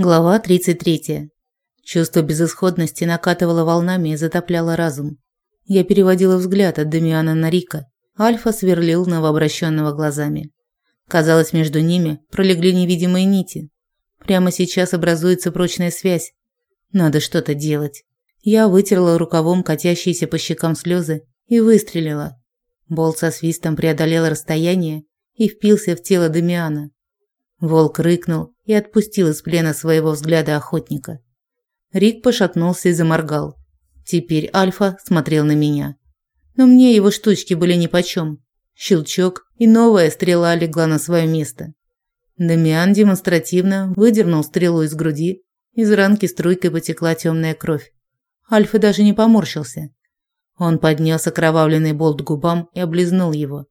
Глава 33. Чувство безысходности накатывало волнами и затопляло разум. Я переводила взгляд от Дамиана на Рика. Альфа сверлил новообращенного глазами. Казалось, между ними пролегли невидимые нити. Прямо сейчас образуется прочная связь. Надо что-то делать. Я вытерла рукавом катящиеся по щекам слезы и выстрелила. Болт со свистом преодолел расстояние и впился в тело Дамиана. Волк рыкнул и отпустил из плена своего взгляда охотника. Рик пошатнулся и заморгал. Теперь Альфа смотрел на меня. Но мне его штучки были нипочем. Щелчок, и новая стрела легла на свое место. Дамиан демонстративно выдернул стрелу из груди. Из ранки струйкой потекла темная кровь. Альфа даже не поморщился. Он поднес окровавленный болт к губам и облизнул его.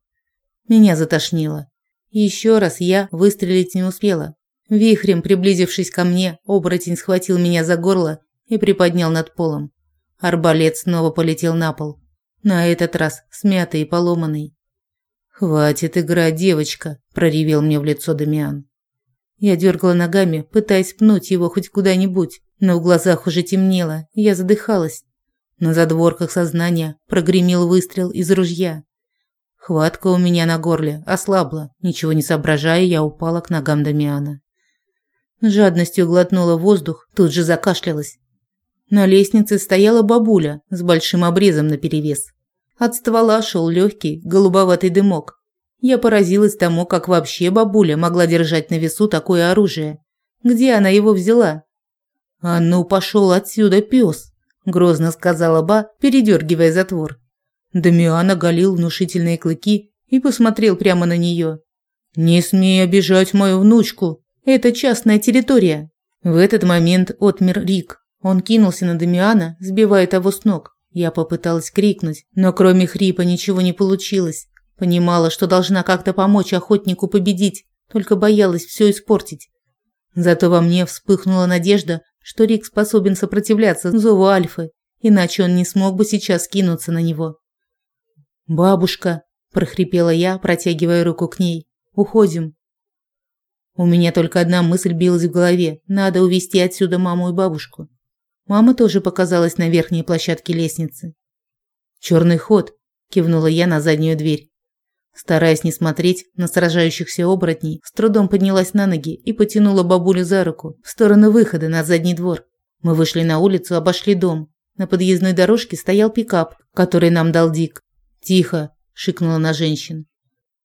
Меня затошнило. Еще раз я выстрелить не успела. Вихрем приблизившись ко мне, оборотень схватил меня за горло и приподнял над полом. Арбалет снова полетел на пол. На этот раз смятый и поломанный. «Хватит играть, девочка», – проревел мне в лицо Дамиан. Я дергала ногами, пытаясь пнуть его хоть куда-нибудь, но в глазах уже темнело, я задыхалась. На задворках сознания прогремел выстрел из ружья. Хватка у меня на горле ослабла. Ничего не соображая, я упала к ногам Дамиана. Жадностью глотнула воздух, тут же закашлялась. На лестнице стояла бабуля с большим обрезом наперевес. От ствола шел легкий голубоватый дымок. Я поразилась тому, как вообще бабуля могла держать на весу такое оружие. Где она его взяла? «А ну, пошел отсюда, пес!» – грозно сказала Ба, передергивая затвор. Дамиан оголил внушительные клыки и посмотрел прямо на нее. «Не смей обижать мою внучку. Это частная территория». В этот момент отмер Рик. Он кинулся на Дамиана, сбивая того с ног. Я попыталась крикнуть, но кроме хрипа ничего не получилось. Понимала, что должна как-то помочь охотнику победить, только боялась все испортить. Зато во мне вспыхнула надежда, что Рик способен сопротивляться зову Альфы, иначе он не смог бы сейчас кинуться на него. «Бабушка!» – прохрипела я, протягивая руку к ней. «Уходим!» У меня только одна мысль билась в голове – надо увести отсюда маму и бабушку. Мама тоже показалась на верхней площадке лестницы. «Черный ход!» – кивнула я на заднюю дверь. Стараясь не смотреть на сражающихся оборотней, с трудом поднялась на ноги и потянула бабулю за руку в сторону выхода на задний двор. Мы вышли на улицу, обошли дом. На подъездной дорожке стоял пикап, который нам дал Дик. «Тихо!» – шикнула на женщин.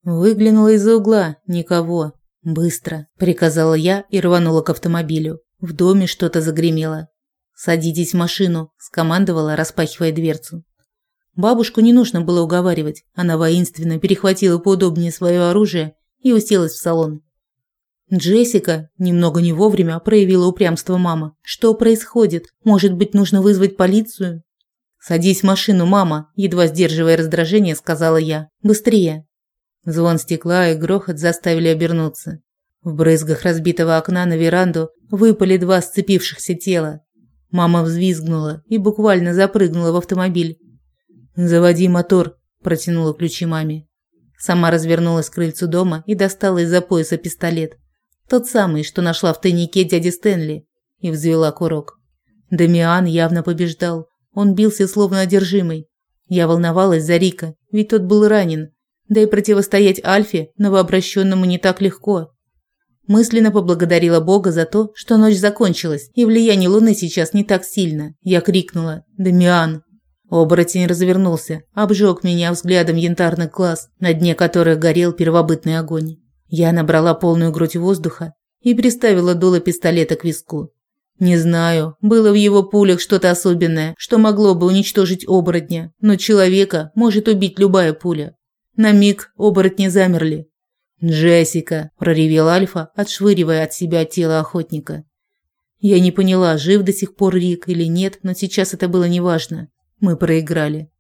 Выглянула из-за угла. Никого. «Быстро!» – приказала я и рванула к автомобилю. В доме что-то загремело. «Садитесь в машину», – скомандовала, распахивая дверцу. Бабушку не нужно было уговаривать. Она воинственно перехватила поудобнее свое оружие и уселась в салон. Джессика немного не вовремя проявила упрямство мама. Что происходит? Может быть, нужно вызвать полицию? «Садись в машину, мама», – едва сдерживая раздражение, сказала я. «Быстрее». Звон стекла и грохот заставили обернуться. В брызгах разбитого окна на веранду выпали два сцепившихся тела. Мама взвизгнула и буквально запрыгнула в автомобиль. «Заводи мотор», – протянула ключи маме. Сама развернулась к крыльцу дома и достала из-за пояса пистолет. Тот самый, что нашла в тайнике дяди Стэнли, и взвела курок. Дамиан явно побеждал. Он бился словно одержимый. Я волновалась за Рика, ведь тот был ранен. Да и противостоять Альфе, новообращенному, не так легко. Мысленно поблагодарила Бога за то, что ночь закончилась, и влияние луны сейчас не так сильно. Я крикнула «Дамиан!». Оборотень развернулся, обжег меня взглядом янтарных глаз, на дне которых горел первобытный огонь. Я набрала полную грудь воздуха и приставила дуло пистолета к виску. Не знаю, было в его пулях что-то особенное, что могло бы уничтожить оборотня, но человека может убить любая пуля. На миг оборотни замерли. «Джессика!» – проревел Альфа, отшвыривая от себя тело охотника. Я не поняла, жив до сих пор Рик или нет, но сейчас это было неважно. Мы проиграли.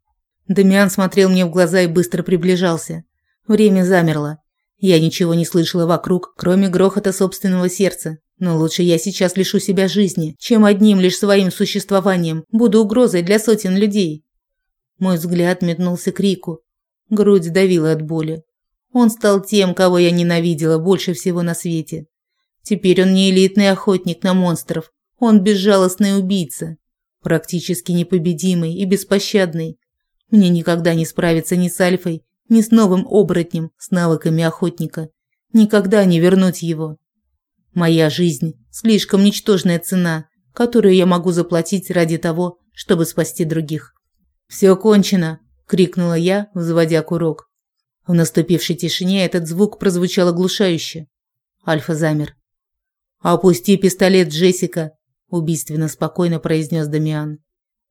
Дамиан смотрел мне в глаза и быстро приближался. Время замерло. Я ничего не слышала вокруг, кроме грохота собственного сердца, но лучше я сейчас лишу себя жизни, чем одним лишь своим существованием буду угрозой для сотен людей. Мой взгляд метнулся к Рику. Грудь давила от боли. Он стал тем, кого я ненавидела больше всего на свете. Теперь он не элитный охотник на монстров, он безжалостный убийца, практически непобедимый и беспощадный. Мне никогда не справиться ни с Альфой, ни с новым оборотнем с навыками охотника. Никогда не вернуть его. Моя жизнь – слишком ничтожная цена, которую я могу заплатить ради того, чтобы спасти других. «Все кончено!» – крикнула я, взводя курок. В наступившей тишине этот звук прозвучал оглушающе. Альфа замер. «Опусти пистолет, Джессика!» – убийственно спокойно произнес Дамиан.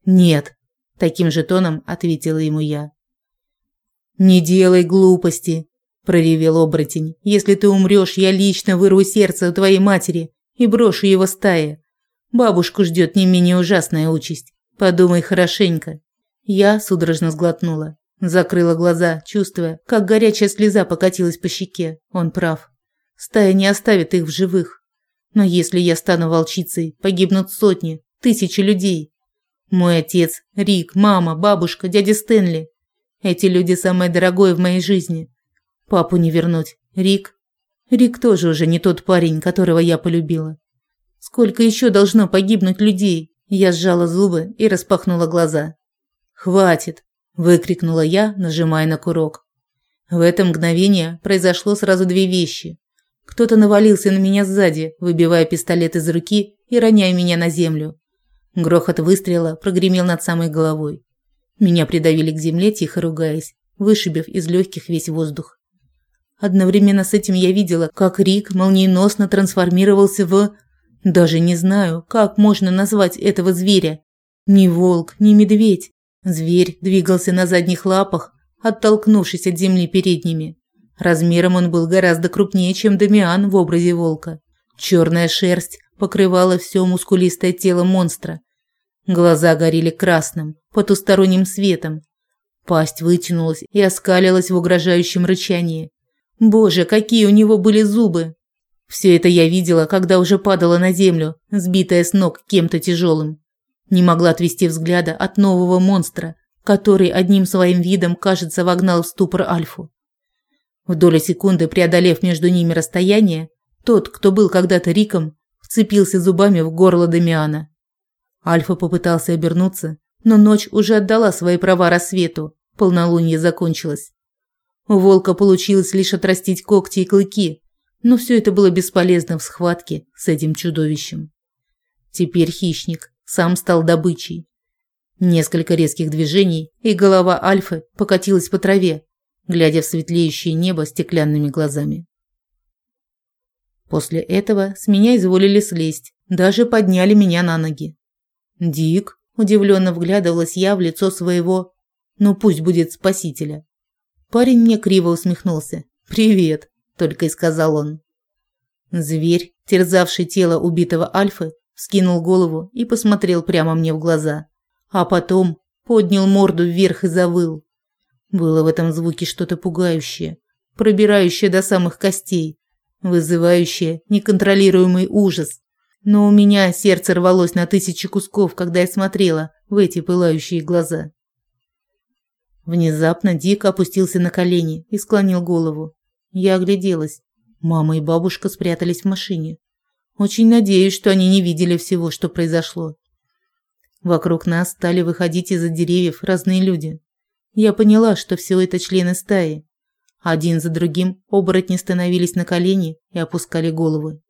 «Нет!» – таким же тоном ответила ему я. «Не делай глупости!» – проревел оборотень. «Если ты умрешь, я лично вырву сердце у твоей матери и брошу его стае. Бабушку ждет не менее ужасная участь. Подумай хорошенько». Я судорожно сглотнула. Закрыла глаза, чувствуя, как горячая слеза покатилась по щеке. Он прав. Стая не оставит их в живых. Но если я стану волчицей, погибнут сотни, тысячи людей. Мой отец, Рик, мама, бабушка, дядя Стэнли. Эти люди самое дорогое в моей жизни. Папу не вернуть. Рик. Рик тоже уже не тот парень, которого я полюбила. Сколько еще должно погибнуть людей? Я сжала зубы и распахнула глаза. Хватит, выкрикнула я, нажимая на курок. В это мгновение произошло сразу две вещи. Кто-то навалился на меня сзади, выбивая пистолет из руки и роняя меня на землю. Грохот выстрела прогремел над самой головой. Меня придавили к земле, тихо ругаясь, вышибив из легких весь воздух. Одновременно с этим я видела, как Рик молниеносно трансформировался в... Даже не знаю, как можно назвать этого зверя. Ни волк, ни медведь. Зверь двигался на задних лапах, оттолкнувшись от земли передними. Размером он был гораздо крупнее, чем Дамиан в образе волка. Черная шерсть покрывала все мускулистое тело монстра. Глаза горели красным, потусторонним светом. Пасть вытянулась и оскалилась в угрожающем рычании. Боже, какие у него были зубы! Все это я видела, когда уже падала на землю, сбитая с ног кем-то тяжелым. Не могла отвести взгляда от нового монстра, который одним своим видом, кажется, вогнал в ступор Альфу. В долю секунды преодолев между ними расстояние, тот, кто был когда-то Риком, вцепился зубами в горло Дамиана. Альфа попытался обернуться, но ночь уже отдала свои права рассвету, полнолуние закончилось. У волка получилось лишь отрастить когти и клыки, но все это было бесполезно в схватке с этим чудовищем. Теперь хищник сам стал добычей. Несколько резких движений, и голова Альфы покатилась по траве, глядя в светлеющее небо стеклянными глазами. После этого с меня изволили слезть, даже подняли меня на ноги. Дик удивленно вглядывалась я в лицо своего, ну пусть будет спасителя. Парень мне криво усмехнулся. «Привет», – только и сказал он. Зверь, терзавший тело убитого Альфы, скинул голову и посмотрел прямо мне в глаза, а потом поднял морду вверх и завыл. Было в этом звуке что-то пугающее, пробирающее до самых костей, вызывающее неконтролируемый ужас. Но у меня сердце рвалось на тысячи кусков, когда я смотрела в эти пылающие глаза. Внезапно Дик опустился на колени и склонил голову. Я огляделась. Мама и бабушка спрятались в машине. Очень надеюсь, что они не видели всего, что произошло. Вокруг нас стали выходить из-за деревьев разные люди. Я поняла, что все это члены стаи. Один за другим оборотни становились на колени и опускали головы.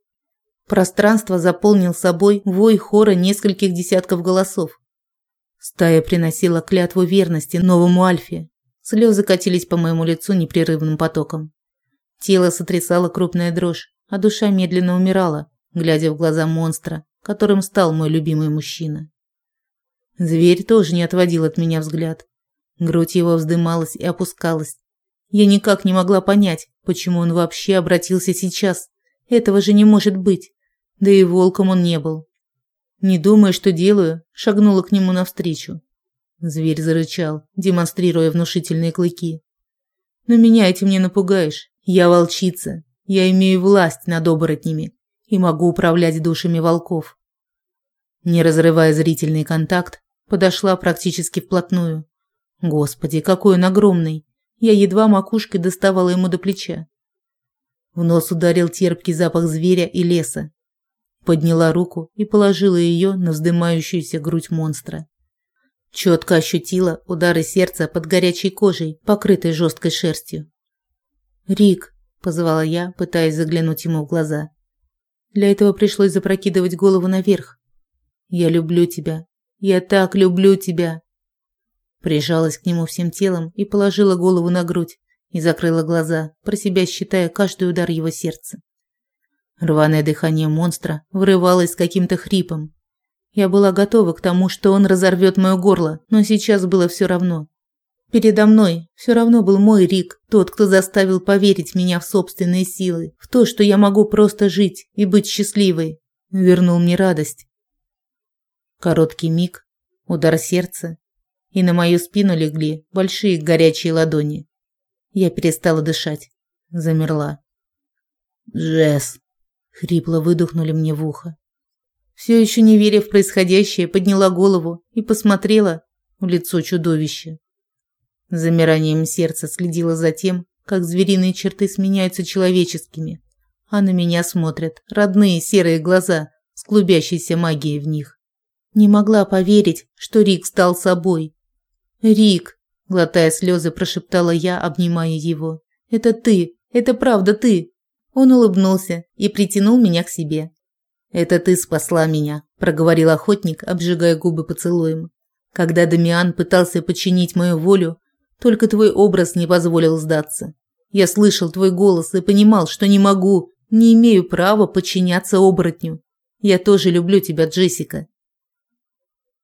Пространство заполнил собой вой хора нескольких десятков голосов. Стая приносила клятву верности новому Альфе. Слезы катились по моему лицу непрерывным потоком. Тело сотрясало крупная дрожь, а душа медленно умирала, глядя в глаза монстра, которым стал мой любимый мужчина. Зверь тоже не отводил от меня взгляд. Грудь его вздымалась и опускалась. Я никак не могла понять, почему он вообще обратился сейчас. Этого же не может быть. Да и волком он не был. Не думая, что делаю, шагнула к нему навстречу. Зверь зарычал, демонстрируя внушительные клыки. Но меня этим не напугаешь. Я волчица. Я имею власть над оборотнями и могу управлять душами волков. Не разрывая зрительный контакт, подошла практически вплотную. Господи, какой он огромный! Я едва макушкой доставала ему до плеча. В нос ударил терпкий запах зверя и леса. Подняла руку и положила ее на вздымающуюся грудь монстра. Четко ощутила удары сердца под горячей кожей, покрытой жесткой шерстью. «Рик», – позвала я, пытаясь заглянуть ему в глаза. Для этого пришлось запрокидывать голову наверх. «Я люблю тебя. Я так люблю тебя!» Прижалась к нему всем телом и положила голову на грудь и закрыла глаза, про себя считая каждый удар его сердца. Рваное дыхание монстра вырывалось с каким-то хрипом. Я была готова к тому, что он разорвет моё горло, но сейчас было все равно. Передо мной все равно был мой Рик, тот, кто заставил поверить меня в собственные силы, в то, что я могу просто жить и быть счастливой. Вернул мне радость. Короткий миг, удар сердца, и на мою спину легли большие горячие ладони. Я перестала дышать, замерла. «Джесс!» – хрипло выдохнули мне в ухо. Все еще не веря в происходящее, подняла голову и посмотрела в лицо чудовища. Замиранием сердца следила за тем, как звериные черты сменяются человеческими, а на меня смотрят родные серые глаза с клубящейся магией в них. Не могла поверить, что Рик стал собой. «Рик!» – глотая слезы, прошептала я, обнимая его. «Это ты! Это правда ты!» Он улыбнулся и притянул меня к себе. «Это ты спасла меня», – проговорил охотник, обжигая губы поцелуем. Когда Дамиан пытался подчинить мою волю, только твой образ не позволил сдаться. Я слышал твой голос и понимал, что не могу, не имею права подчиняться оборотню. Я тоже люблю тебя, Джессика.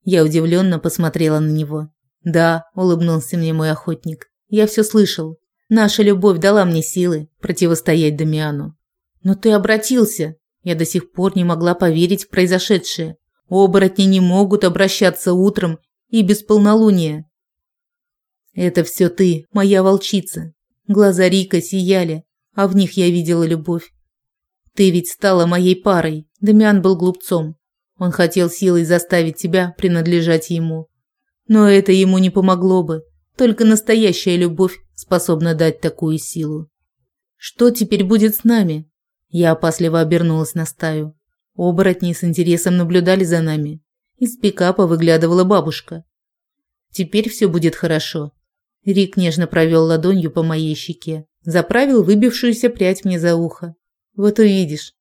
Я удивленно посмотрела на него. Да, улыбнулся мне мой охотник. Я все слышал. Наша любовь дала мне силы противостоять Дамиану. Но ты обратился. Я до сих пор не могла поверить в произошедшее. Оборотни не могут обращаться утром и без полнолуния. Это все ты, моя волчица. Глаза Рика сияли, а в них я видела любовь. Ты ведь стала моей парой. Дамиан был глупцом. Он хотел силой заставить тебя принадлежать ему. Но это ему не помогло бы. Только настоящая любовь способна дать такую силу. Что теперь будет с нами? Я опасливо обернулась на стаю. Оборотни с интересом наблюдали за нами. Из пикапа выглядывала бабушка. Теперь все будет хорошо. Рик нежно провел ладонью по моей щеке, заправил выбившуюся прядь мне за ухо. Вот увидишь,